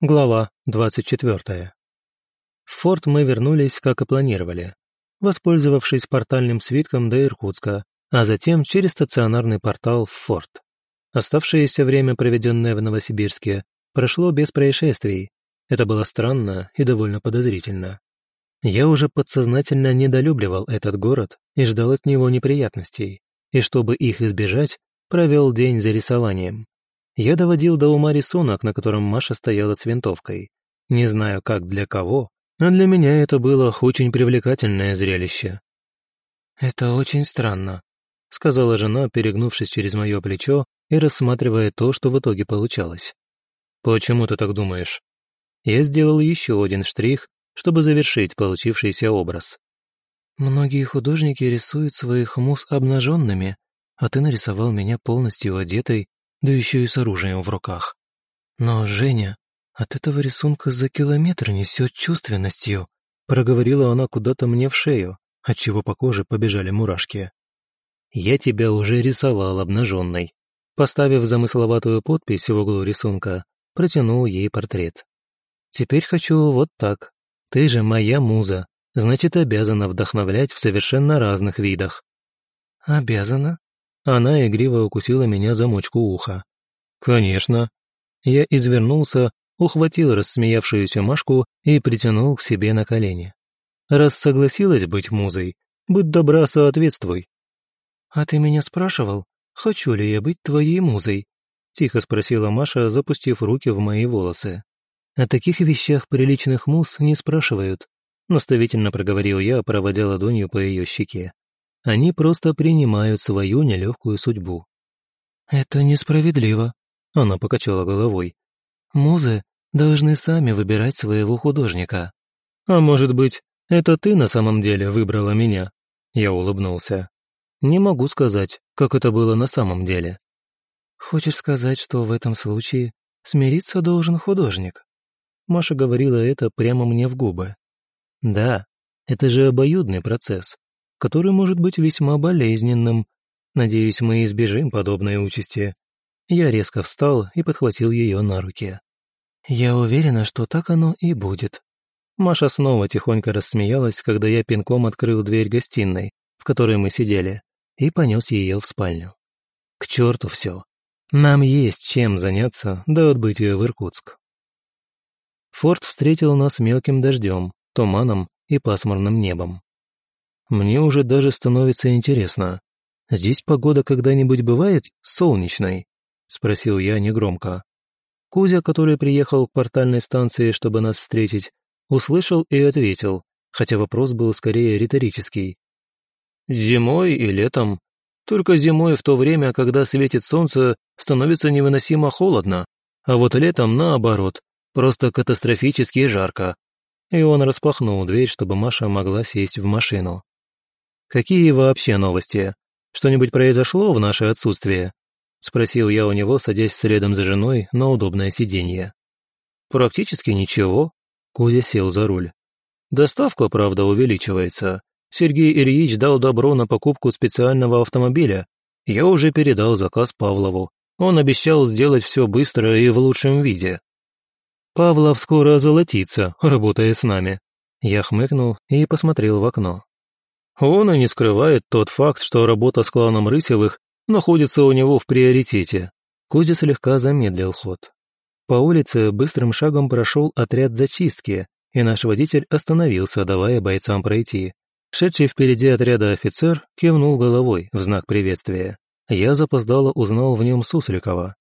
Глава 24. В форт мы вернулись, как и планировали, воспользовавшись портальным свитком до Иркутска, а затем через стационарный портал в форт. Оставшееся время, проведенное в Новосибирске, прошло без происшествий. Это было странно и довольно подозрительно. Я уже подсознательно недолюбливал этот город и ждал от него неприятностей, и чтобы их избежать, провел день за рисованием. Я доводил до ума рисунок, на котором Маша стояла с винтовкой. Не знаю, как для кого, но для меня это было очень привлекательное зрелище. «Это очень странно», — сказала жена, перегнувшись через мое плечо и рассматривая то, что в итоге получалось. «Почему ты так думаешь?» Я сделал еще один штрих, чтобы завершить получившийся образ. «Многие художники рисуют своих мус обнаженными, а ты нарисовал меня полностью одетой да еще и с оружием в руках. Но, Женя, от этого рисунка за километр несет чувственностью, проговорила она куда-то мне в шею, отчего по коже побежали мурашки. Я тебя уже рисовал обнаженной. Поставив замысловатую подпись в углу рисунка, протянул ей портрет. Теперь хочу вот так. Ты же моя муза, значит, обязана вдохновлять в совершенно разных видах. Обязана? Она игриво укусила меня за мочку уха. «Конечно». Я извернулся, ухватил рассмеявшуюся Машку и притянул к себе на колени. «Раз согласилась быть музой, будь добра, соответствуй». «А ты меня спрашивал, хочу ли я быть твоей музой?» Тихо спросила Маша, запустив руки в мои волосы. «О таких вещах приличных муз не спрашивают», наставительно проговорил я, проводя ладонью по ее щеке. Они просто принимают свою нелегкую судьбу. «Это несправедливо», — она покачала головой. «Музы должны сами выбирать своего художника». «А может быть, это ты на самом деле выбрала меня?» Я улыбнулся. «Не могу сказать, как это было на самом деле». «Хочешь сказать, что в этом случае смириться должен художник?» Маша говорила это прямо мне в губы. «Да, это же обоюдный процесс который может быть весьма болезненным. Надеюсь, мы избежим подобной участи. Я резко встал и подхватил ее на руки. Я уверена, что так оно и будет. Маша снова тихонько рассмеялась, когда я пинком открыл дверь гостиной, в которой мы сидели, и понес ее в спальню. К черту все. Нам есть чем заняться до отбытия в Иркутск. Форт встретил нас мелким дождем, туманом и пасмурным небом. Мне уже даже становится интересно. Здесь погода когда-нибудь бывает солнечной? Спросил я негромко. Кузя, который приехал к портальной станции, чтобы нас встретить, услышал и ответил, хотя вопрос был скорее риторический. «Зимой и летом. Только зимой в то время, когда светит солнце, становится невыносимо холодно, а вот летом, наоборот, просто катастрофически жарко». И он распахнул дверь, чтобы Маша могла сесть в машину. «Какие вообще новости? Что-нибудь произошло в наше отсутствие?» — спросил я у него, садясь следом за женой на удобное сиденье. «Практически ничего», — Кузя сел за руль. «Доставка, правда, увеличивается. Сергей Ильич дал добро на покупку специального автомобиля. Я уже передал заказ Павлову. Он обещал сделать все быстро и в лучшем виде». «Павлов скоро озолотится, работая с нами». Я хмыкнул и посмотрел в окно. Он и не скрывает тот факт, что работа с кланом Рысевых находится у него в приоритете. Кузя слегка замедлил ход. По улице быстрым шагом прошел отряд зачистки, и наш водитель остановился, давая бойцам пройти. Шедший впереди отряда офицер кивнул головой в знак приветствия. Я запоздало узнал в нем Сусликова.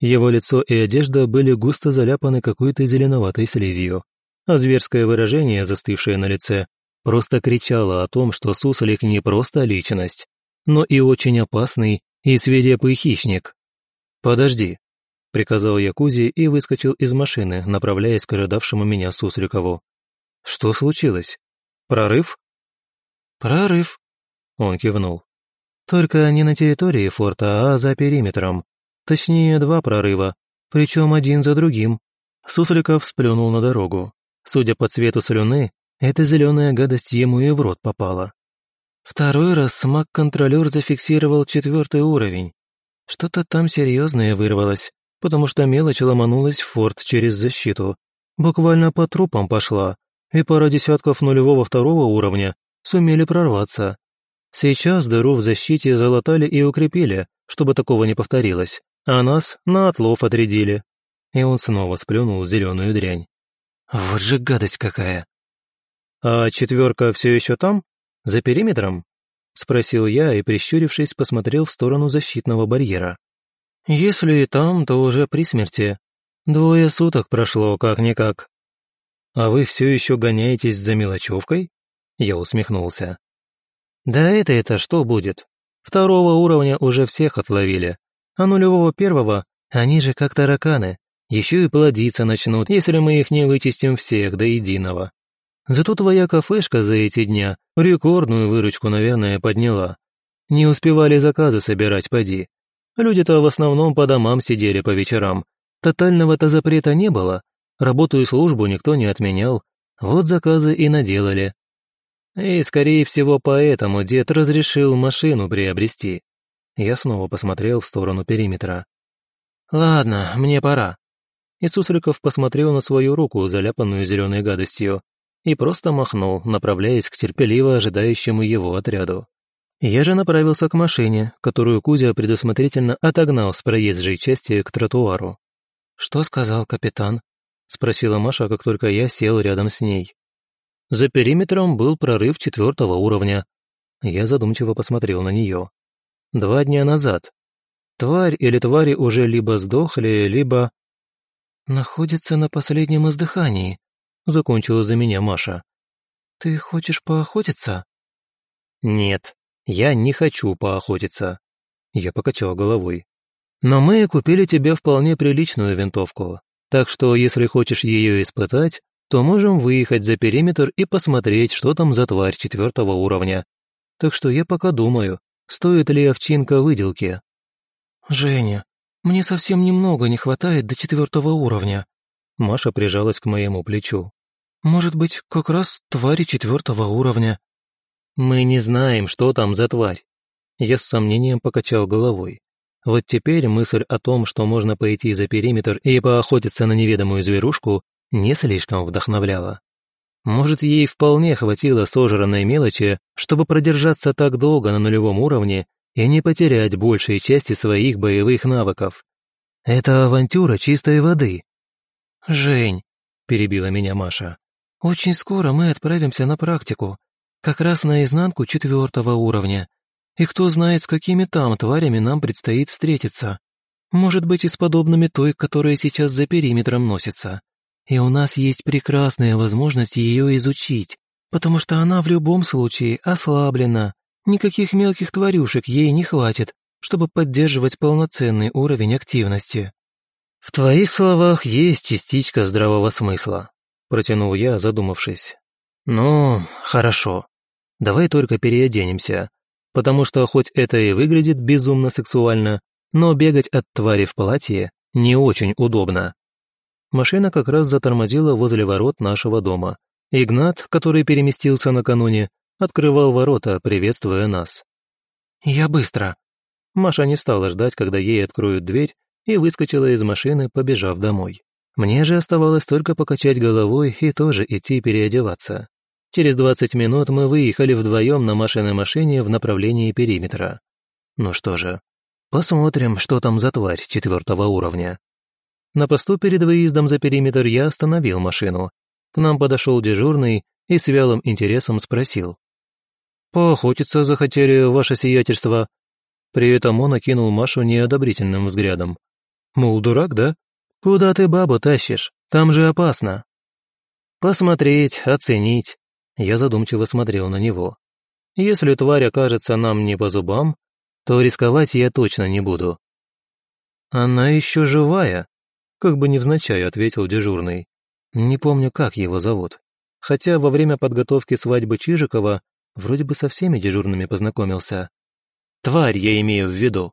Его лицо и одежда были густо заляпаны какой-то зеленоватой слизью, а зверское выражение, застывшее на лице, просто кричала о том, что Суслик не просто личность, но и очень опасный и свирепый хищник. «Подожди», — приказал я Кузе и выскочил из машины, направляясь к ожидавшему меня Сусликову. «Что случилось? Прорыв?» «Прорыв», — он кивнул. «Только не на территории форта, а за периметром. Точнее, два прорыва, причем один за другим». Сусликов сплюнул на дорогу. Судя по цвету слюны, эта зеленая гадость ему и в рот попала. Второй раз маг-контролер зафиксировал четвертый уровень. Что-то там серьезное вырвалось, потому что мелочь ломанулась в форт через защиту. Буквально по трупам пошла, и пара десятков нулевого второго уровня сумели прорваться. Сейчас дыру в защите залатали и укрепили, чтобы такого не повторилось, а нас на отлов отрядили. И он снова сплюнул зеленую дрянь. Вот же гадость какая! А четверка все еще там? За периметром? Спросил я и, прищурившись, посмотрел в сторону защитного барьера. Если и там, то уже при смерти. Двое суток прошло, как-никак. А вы все еще гоняетесь за мелочевкой? Я усмехнулся. Да это-это что будет? Второго уровня уже всех отловили, а нулевого первого они же как тараканы, еще и плодиться начнут, если мы их не вычистим всех до единого. Зато твоя кафешка за эти дня рекордную выручку, наверное, подняла. Не успевали заказы собирать, поди. Люди-то в основном по домам сидели по вечерам. Тотального-то запрета не было. Работу и службу никто не отменял. Вот заказы и наделали. И, скорее всего, поэтому дед разрешил машину приобрести. Я снова посмотрел в сторону периметра. «Ладно, мне пора». И Сусликов посмотрел на свою руку, заляпанную зеленой гадостью, и просто махнул, направляясь к терпеливо ожидающему его отряду. Я же направился к машине, которую Кузя предусмотрительно отогнал с проезжей части к тротуару. «Что сказал капитан?» — спросила Маша, как только я сел рядом с ней. За периметром был прорыв четвертого уровня. Я задумчиво посмотрел на нее. Два дня назад. Тварь или твари уже либо сдохли, либо... «Находится на последнем издыхании», — закончила за меня Маша. «Ты хочешь поохотиться?» «Нет, я не хочу поохотиться», — я покачал головой. «Но мы купили тебе вполне приличную винтовку, так что если хочешь ее испытать, то можем выехать за периметр и посмотреть, что там за тварь четвертого уровня. Так что я пока думаю, стоит ли овчинка выделки. «Женя, мне совсем немного не хватает до четвертого уровня». Маша прижалась к моему плечу. «Может быть, как раз твари четвертого уровня?» «Мы не знаем, что там за тварь». Я с сомнением покачал головой. Вот теперь мысль о том, что можно пойти за периметр и поохотиться на неведомую зверушку, не слишком вдохновляла. Может, ей вполне хватило сожранной мелочи, чтобы продержаться так долго на нулевом уровне и не потерять большей части своих боевых навыков. Это авантюра чистой воды. «Жень», — перебила меня Маша, — «очень скоро мы отправимся на практику, как раз на изнанку четвертого уровня. И кто знает, с какими там тварями нам предстоит встретиться. Может быть, и с подобными той, которая сейчас за периметром носится и у нас есть прекрасная возможность ее изучить, потому что она в любом случае ослаблена. Никаких мелких тварюшек ей не хватит, чтобы поддерживать полноценный уровень активности. «В твоих словах есть частичка здравого смысла», — протянул я, задумавшись. «Ну, хорошо. Давай только переоденемся, потому что хоть это и выглядит безумно сексуально, но бегать от твари в платье не очень удобно. Машина как раз затормозила возле ворот нашего дома. Игнат, который переместился накануне, открывал ворота, приветствуя нас. «Я быстро». Маша не стала ждать, когда ей откроют дверь, и выскочила из машины, побежав домой. Мне же оставалось только покачать головой и тоже идти переодеваться. Через двадцать минут мы выехали вдвоем на Машиной машине в направлении периметра. Ну что же, посмотрим, что там за тварь четвертого уровня. На посту перед выездом за периметр я остановил машину. К нам подошел дежурный и с вялым интересом спросил. «Поохотиться захотели, ваше сиятельство?» При этом он окинул Машу неодобрительным взглядом. «Мол, дурак, да? Куда ты бабу тащишь? Там же опасно». «Посмотреть, оценить». Я задумчиво смотрел на него. «Если тварь окажется нам не по зубам, то рисковать я точно не буду». «Она еще живая», как бы невзначай ответил дежурный. Не помню, как его зовут. Хотя во время подготовки свадьбы Чижикова вроде бы со всеми дежурными познакомился. Тварь я имею в виду.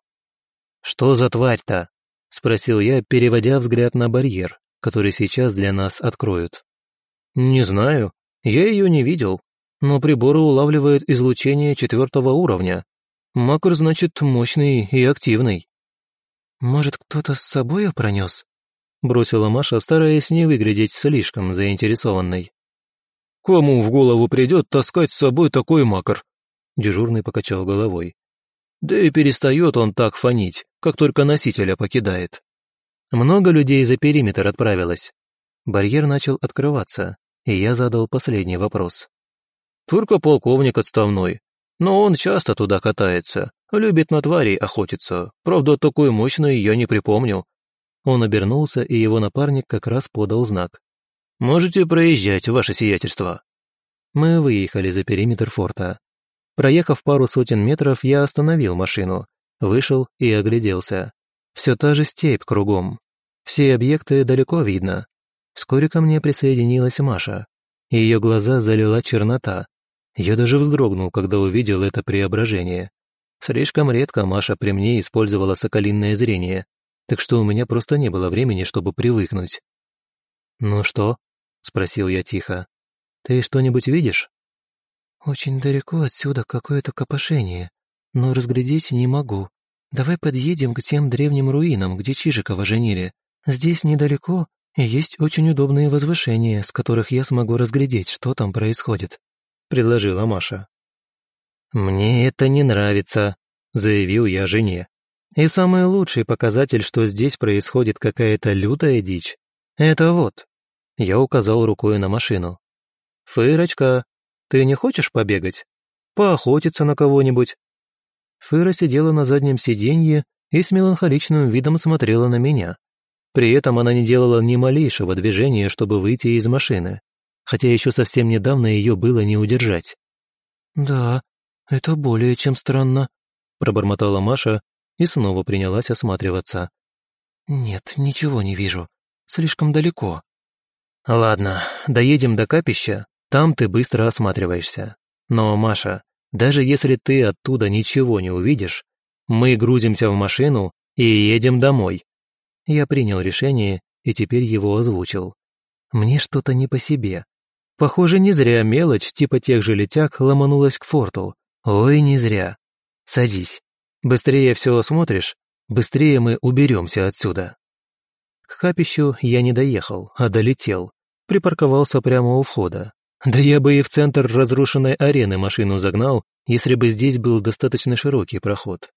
Что за тварь-то? Спросил я, переводя взгляд на барьер, который сейчас для нас откроют. Не знаю, я ее не видел, но приборы улавливают излучение четвертого уровня. Макр значит мощный и активный. «Может, кто-то с собой пронес?» — бросила Маша, стараясь не выглядеть слишком заинтересованной. «Кому в голову придет таскать с собой такой макар?» Дежурный покачал головой. «Да и перестает он так фонить, как только носителя покидает». Много людей за периметр отправилось. Барьер начал открываться, и я задал последний вопрос. «Только полковник отставной, но он часто туда катается, любит на тварей охотиться. Правда, такой мощной я не припомню». Он обернулся, и его напарник как раз подал знак. «Можете проезжать, ваше сиятельство». Мы выехали за периметр форта. Проехав пару сотен метров, я остановил машину, вышел и огляделся. Все та же степь кругом. Все объекты далеко видно. Вскоре ко мне присоединилась Маша. Ее глаза залила чернота. Я даже вздрогнул, когда увидел это преображение. Слишком редко Маша при мне использовала соколинное зрение, так что у меня просто не было времени, чтобы привыкнуть. «Ну что?» — спросил я тихо. «Ты что-нибудь видишь?» «Очень далеко отсюда какое-то копошение, но разглядеть не могу. Давай подъедем к тем древним руинам, где Чижикова женили. Здесь недалеко, и есть очень удобные возвышения, с которых я смогу разглядеть, что там происходит», — предложила Маша. «Мне это не нравится», — заявил я жене. «И самый лучший показатель, что здесь происходит какая-то лютая дичь, это вот». Я указал рукой на машину. «Фырочка, ты не хочешь побегать? Поохотиться на кого-нибудь?» Фыра сидела на заднем сиденье и с меланхоличным видом смотрела на меня. При этом она не делала ни малейшего движения, чтобы выйти из машины, хотя еще совсем недавно ее было не удержать. «Да, это более чем странно», — пробормотала Маша и снова принялась осматриваться. «Нет, ничего не вижу. Слишком далеко». «Ладно, доедем до капища, там ты быстро осматриваешься. Но, Маша, даже если ты оттуда ничего не увидишь, мы грузимся в машину и едем домой». Я принял решение и теперь его озвучил. Мне что-то не по себе. Похоже, не зря мелочь типа тех же летяг ломанулась к форту. Ой, не зря. Садись. Быстрее все осмотришь, быстрее мы уберемся отсюда. К капищу я не доехал, а долетел. Припарковался прямо у входа. Да я бы и в центр разрушенной арены машину загнал, если бы здесь был достаточно широкий проход.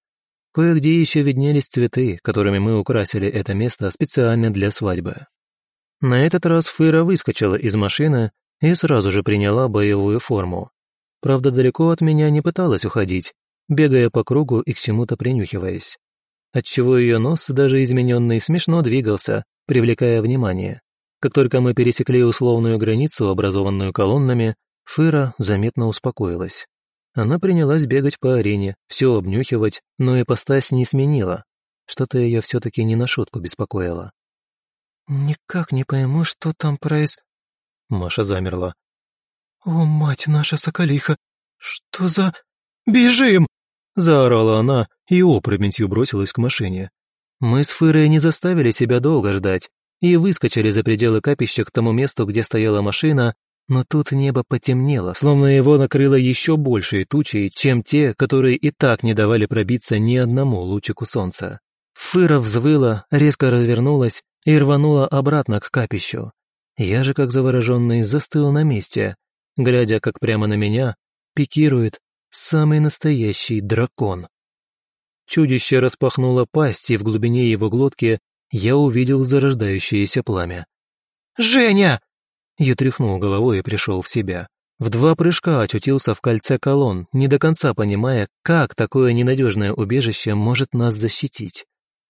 Кое-где еще виднелись цветы, которыми мы украсили это место специально для свадьбы. На этот раз Фыра выскочила из машины и сразу же приняла боевую форму. Правда, далеко от меня не пыталась уходить, бегая по кругу и к чему-то принюхиваясь. Отчего ее нос, даже измененный, смешно двигался, привлекая внимание. Как только мы пересекли условную границу, образованную колоннами, Фыра заметно успокоилась. Она принялась бегать по арене, все обнюхивать, но ипостась не сменила. Что-то ее все-таки не на шутку беспокоило. «Никак не пойму, что там проис...» Маша замерла. «О, мать наша соколиха! Что за... Бежим!» Заорала она и опрометью бросилась к машине. Мы с Фырой не заставили себя долго ждать и выскочили за пределы капища к тому месту, где стояла машина, но тут небо потемнело, словно его накрыло еще большей тучей, чем те, которые и так не давали пробиться ни одному лучику солнца. Фыра взвыла, резко развернулась и рванула обратно к капищу. Я же, как завороженный, застыл на месте, глядя, как прямо на меня пикирует самый настоящий дракон. Чудище распахнуло пасть, и в глубине его глотки я увидел зарождающееся пламя. «Женя!» Я тряхнул головой и пришел в себя. В два прыжка очутился в кольце колонн, не до конца понимая, как такое ненадежное убежище может нас защитить.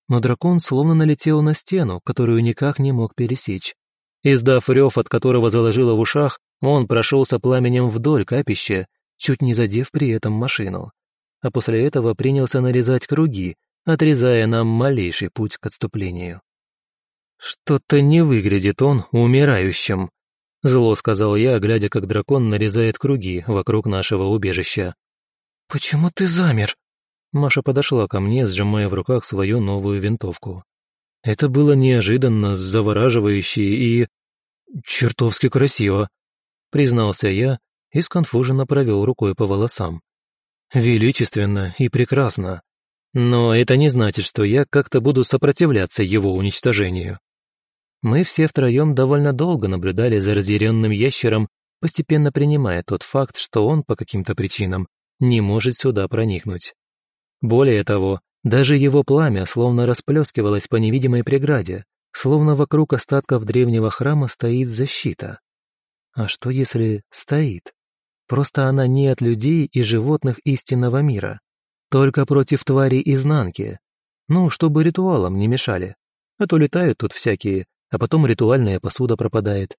Но дракон словно налетел на стену, которую никак не мог пересечь. Издав рев, от которого заложило в ушах, он прошелся пламенем вдоль капища, чуть не задев при этом машину. А после этого принялся нарезать круги, отрезая нам малейший путь к отступлению. «Что-то не выглядит он умирающим», — зло сказал я, глядя, как дракон нарезает круги вокруг нашего убежища. «Почему ты замер?» Маша подошла ко мне, сжимая в руках свою новую винтовку. Это было неожиданно, завораживающе и... чертовски красиво, признался я и сконфуженно провел рукой по волосам. Величественно и прекрасно. Но это не значит, что я как-то буду сопротивляться его уничтожению. Мы все втроем довольно долго наблюдали за разъяренным ящером, постепенно принимая тот факт, что он по каким-то причинам не может сюда проникнуть. Более того, даже его пламя словно расплескивалось по невидимой преграде, словно вокруг остатков древнего храма стоит защита. А что если стоит? Просто она не от людей и животных истинного мира, только против тварей изнанки. Ну, чтобы ритуалам не мешали. А то летают тут всякие, а потом ритуальная посуда пропадает.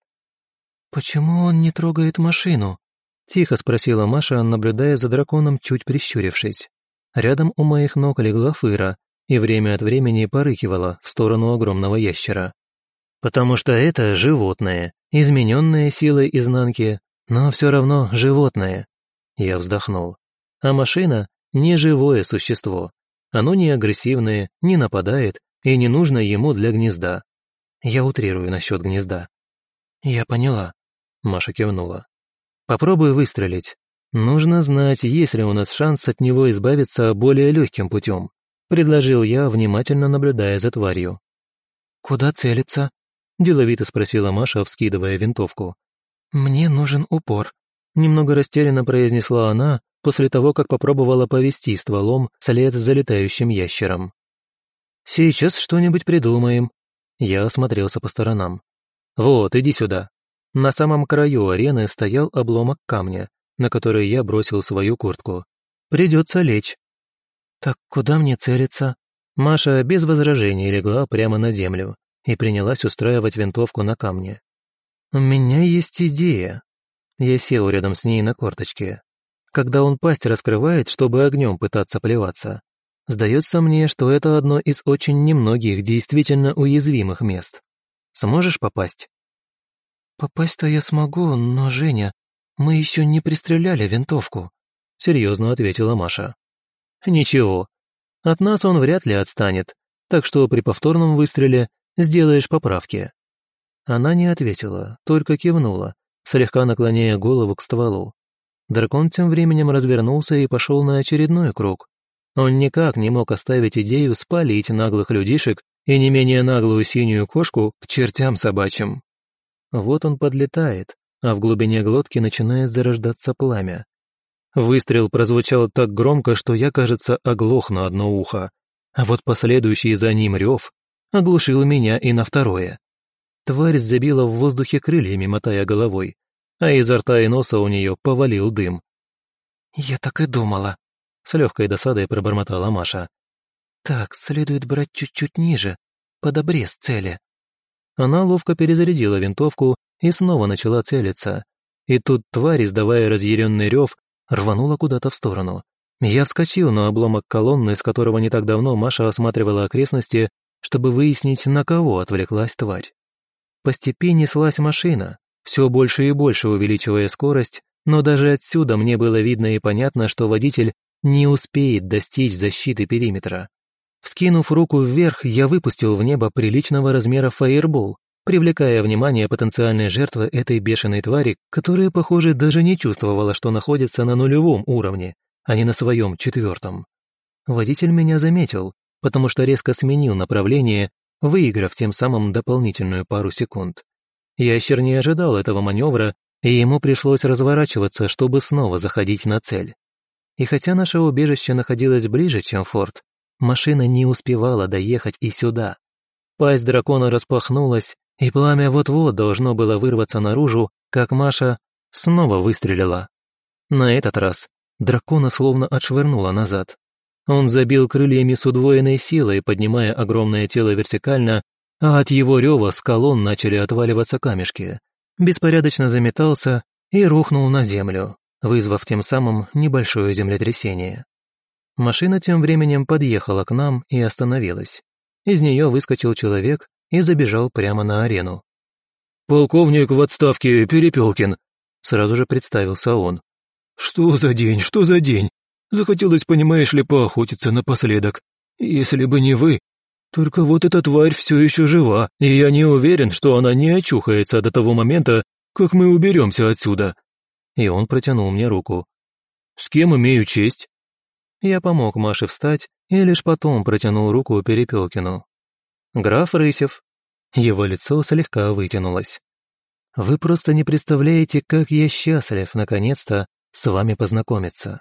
«Почему он не трогает машину?» — тихо спросила Маша, наблюдая за драконом, чуть прищурившись. Рядом у моих ног легла Фыра и время от времени порыкивала в сторону огромного ящера. «Потому что это животное, измененное силой изнанки, но все равно животное». Я вздохнул. А машина — не живое существо. Оно не агрессивное, не нападает и не нужно ему для гнезда. Я утрирую насчет гнезда. «Я поняла», — Маша кивнула. «Попробуй выстрелить. «Нужно знать, есть ли у нас шанс от него избавиться более легким путем», — предложил я, внимательно наблюдая за тварью. «Куда целиться?» — деловито спросила Маша, вскидывая винтовку. «Мне нужен упор», — немного растерянно произнесла она после того, как попробовала повести стволом след за летающим ящером. «Сейчас что-нибудь придумаем». Я осмотрелся по сторонам. «Вот, иди сюда». На самом краю арены стоял обломок камня, на который я бросил свою куртку. «Придется лечь». «Так куда мне целиться?» Маша без возражений легла прямо на землю и принялась устраивать винтовку на камне. «У меня есть идея». Я сел рядом с ней на корточке. Когда он пасть раскрывает, чтобы огнем пытаться плеваться, сдается мне, что это одно из очень немногих действительно уязвимых мест. Сможешь попасть? Попасть-то я смогу, но, Женя, «Мы еще не пристреляли винтовку», — серьезно ответила Маша. «Ничего. От нас он вряд ли отстанет, так что при повторном выстреле сделаешь поправки». Она не ответила, только кивнула, слегка наклоняя голову к стволу. Дракон тем временем развернулся и пошел на очередной круг. Он никак не мог оставить идею спалить наглых людишек и не менее наглую синюю кошку к чертям собачьим. Вот он подлетает, а в глубине глотки начинает зарождаться пламя. Выстрел прозвучал так громко, что я, кажется, оглох на одно ухо, а вот последующий за ним рев оглушил меня и на второе. Тварь забила в воздухе крыльями, мотая головой, а изо рта и носа у нее повалил дым. «Я так и думала», — с легкой досадой пробормотала Маша. «Так, следует брать чуть-чуть ниже, под обрез цели». Она ловко перезарядила винтовку и снова начала целиться. И тут тварь, издавая разъяренный рев, рванула куда-то в сторону. Я вскочил на обломок колонны, с которого не так давно Маша осматривала окрестности, чтобы выяснить, на кого отвлеклась тварь. По степи неслась машина, все больше и больше увеличивая скорость, но даже отсюда мне было видно и понятно, что водитель не успеет достичь защиты периметра. Вскинув руку вверх, я выпустил в небо приличного размера фаербол, привлекая внимание потенциальной жертвы этой бешеной твари, которая, похоже, даже не чувствовала, что находится на нулевом уровне, а не на своем четвертом. Водитель меня заметил, потому что резко сменил направление, выиграв тем самым дополнительную пару секунд. Ящер не ожидал этого маневра, и ему пришлось разворачиваться, чтобы снова заходить на цель. И хотя наше убежище находилось ближе, чем форт, машина не успевала доехать и сюда. Пасть дракона распахнулась, и пламя вот-вот должно было вырваться наружу, как Маша снова выстрелила. На этот раз дракона словно отшвырнула назад. Он забил крыльями с удвоенной силой, поднимая огромное тело вертикально, а от его рева с колонн начали отваливаться камешки. Беспорядочно заметался и рухнул на землю, вызвав тем самым небольшое землетрясение. Машина тем временем подъехала к нам и остановилась. Из нее выскочил человек и забежал прямо на арену. «Полковник в отставке Перепелкин», — сразу же представился он. «Что за день, что за день? Захотелось, понимаешь ли, поохотиться напоследок. Если бы не вы. Только вот эта тварь все еще жива, и я не уверен, что она не очухается до того момента, как мы уберемся отсюда». И он протянул мне руку. «С кем имею честь?» Я помог Маше встать и лишь потом протянул руку Перепелкину. «Граф Рысев». Его лицо слегка вытянулось. «Вы просто не представляете, как я счастлив, наконец-то, с вами познакомиться.